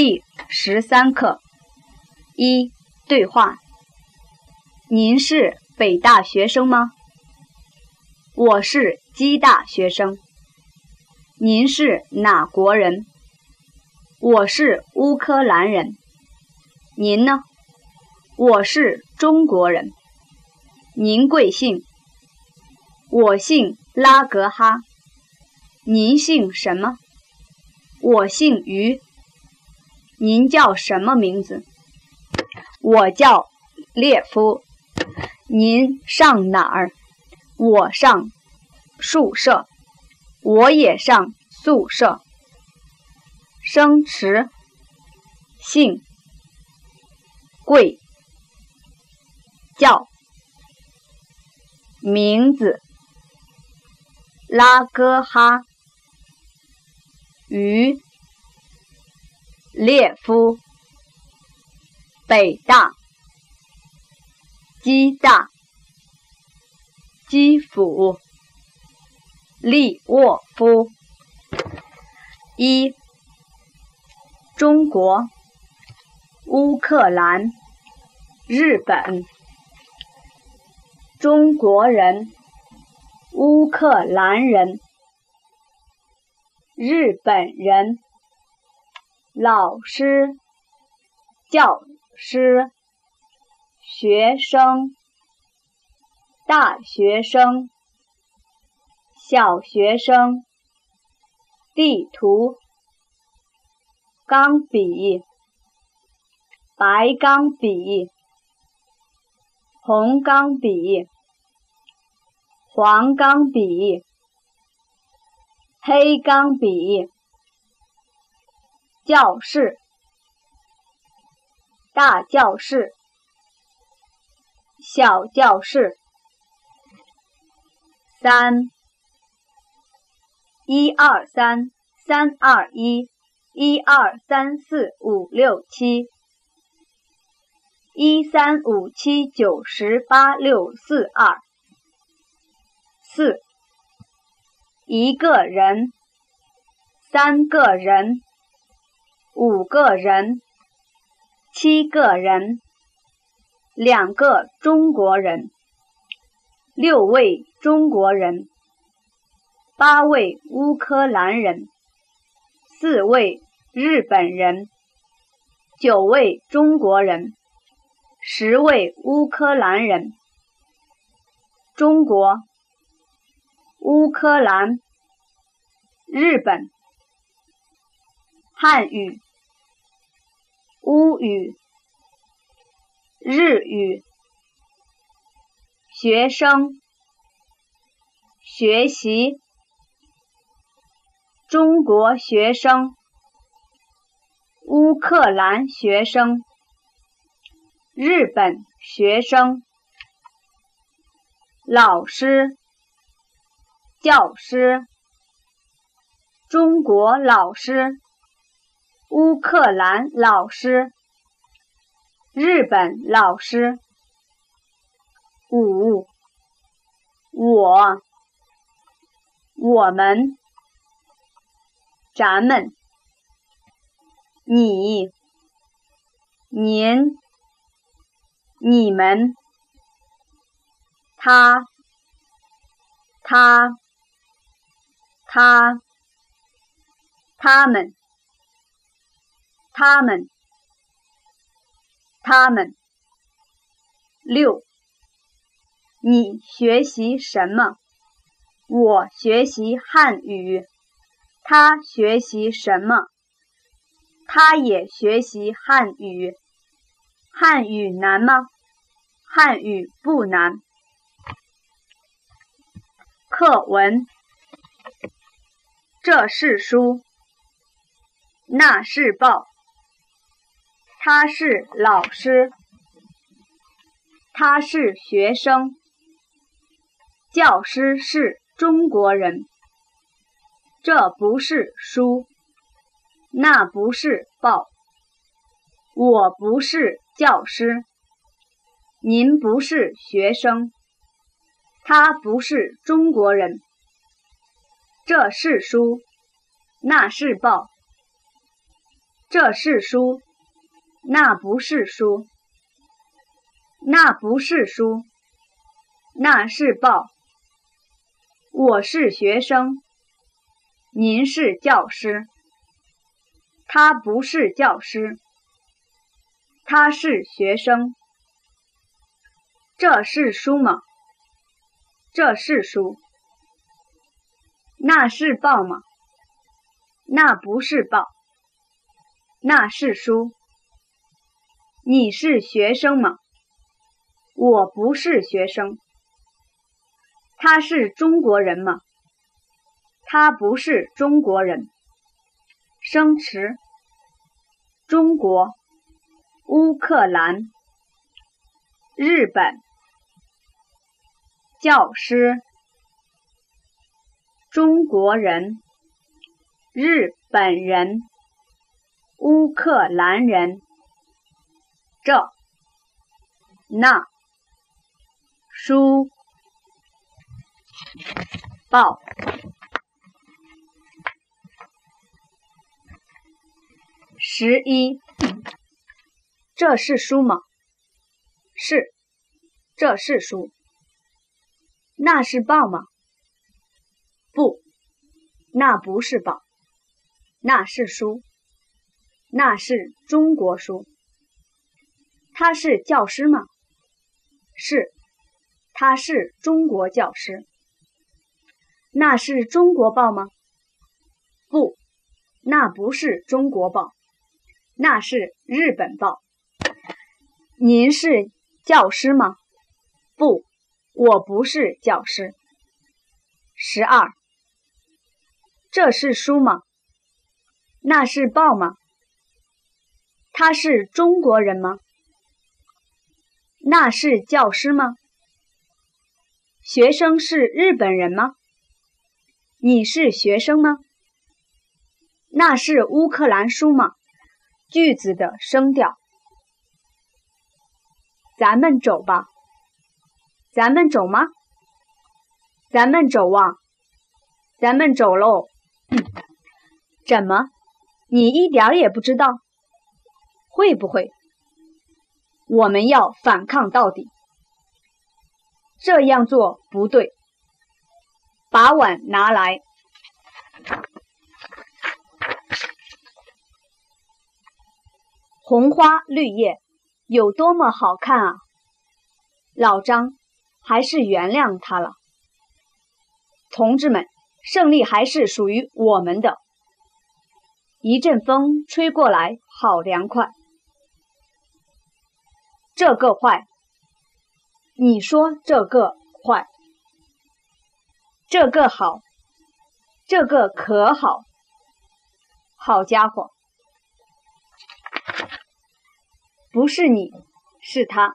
第十三课一对话。您是北大学生吗？我是鸡大学生。您是哪国人？我是乌克兰人。您呢？我是中国人。您贵姓？我姓拉格哈。您姓什么？我姓于。您叫什么名字？我叫列夫。您上哪儿？我上宿舍。我也上宿舍。生词：姓、贵、叫、名字、拉哥哈、于。列夫，北大，基大，基辅，利沃夫。一，中国，乌克兰，日本，中国人，乌克兰人，日本人。老师、教师、学生、大学生、小学生、地图、钢笔、白钢笔、红钢笔、黄钢笔、黑钢笔。教室，大教室，小教室。三，一二三，三二一，一二三四。五六七，一三五七九十八六四二。四，一个人，三个人。五个人，七个人，两个中国人，六位中国人，八位乌克兰人，四位日本人，九位中国人，十位乌克兰人。中国，乌克兰，日本，汉语。乌语、日语，学生。学习，中国学生，乌克兰学生，日本学生，老师。教师，中国老师。乌克兰老师，日本老师。五，我，我们，咱们，你，您，你们，他，他，他，他们。他们，他们。六，你学习什么？我学习汉语。他学习什么？他也学习汉语。汉语难吗？汉语不难。课文，这是书，那是报。他是老师，他是学生，教师是中国人。这不是书，那不是报。我不是教师，您不是学生，他不是中国人。这是书，那是报。这是书，那不是书，那不是书，那是报。我是学生，您是教师，他不是教师，他是学生。这是书吗？这是书。那是报吗？那不是报。那是书。你是学生吗？我不是学生。他是中国人吗？他不是中国人。生词：中国、乌克兰、日本。教师。中国人。日本人。乌克兰人，这、那、书、报。十一，这是书吗？是，这是书。那是报吗？不，那不是报，那是书。那是中国书。他是教师吗？是，他是中国教师。那是中国报吗？不，那不是中国报，那是日本报。您是教师吗？不，我不是教师。十二，这是书吗？那是报吗？他是中国人吗？那是教师吗？学生是日本人吗？你是学生吗？那是乌克兰书吗？句子的声调。咱们走吧。咱们走吗？咱们走啊。咱们走喽。怎么？你一点也不知道？会不会？我们要反抗到底。这样做不对。把碗拿来。红花绿叶，有多么好看啊！老张，还是原谅他了。同志们，胜利还是属于我们的。一阵风吹过来，好凉快。这个坏，你说这个坏，这个好，这个可好，好家伙，不是你，是他。